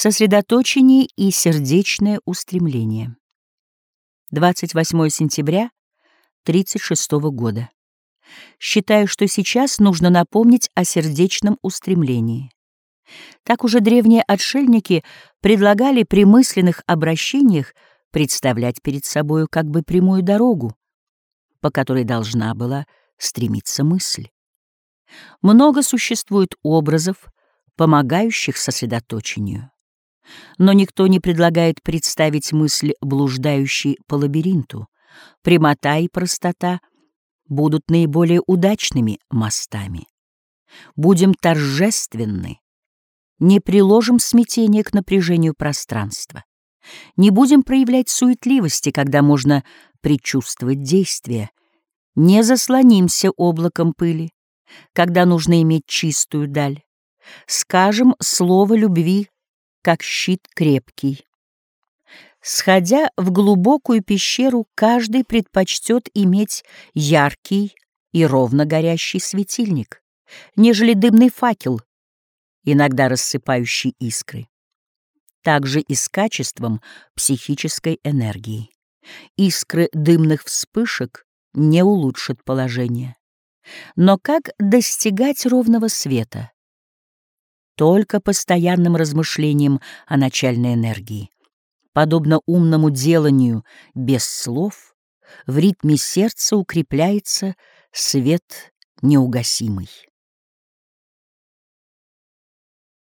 Сосредоточение и сердечное устремление. 28 сентября 36 года. Считаю, что сейчас нужно напомнить о сердечном устремлении. Так уже древние отшельники предлагали при мысленных обращениях представлять перед собою как бы прямую дорогу, по которой должна была стремиться мысль. Много существует образов, помогающих сосредоточению. Но никто не предлагает представить мысль, блуждающей по лабиринту. Прямота и простота будут наиболее удачными мостами. Будем торжественны, не приложим смятение к напряжению пространства. Не будем проявлять суетливости, когда можно предчувствовать действие. Не заслонимся облаком пыли, когда нужно иметь чистую даль. Скажем слово любви, как щит крепкий. Сходя в глубокую пещеру, каждый предпочтет иметь яркий и ровно горящий светильник, нежели дымный факел, иногда рассыпающий искры. Также и с качеством психической энергии. Искры дымных вспышек не улучшат положение. Но как достигать ровного света? Только постоянным размышлением о начальной энергии. Подобно умному деланию без слов, в ритме сердца укрепляется свет неугасимый.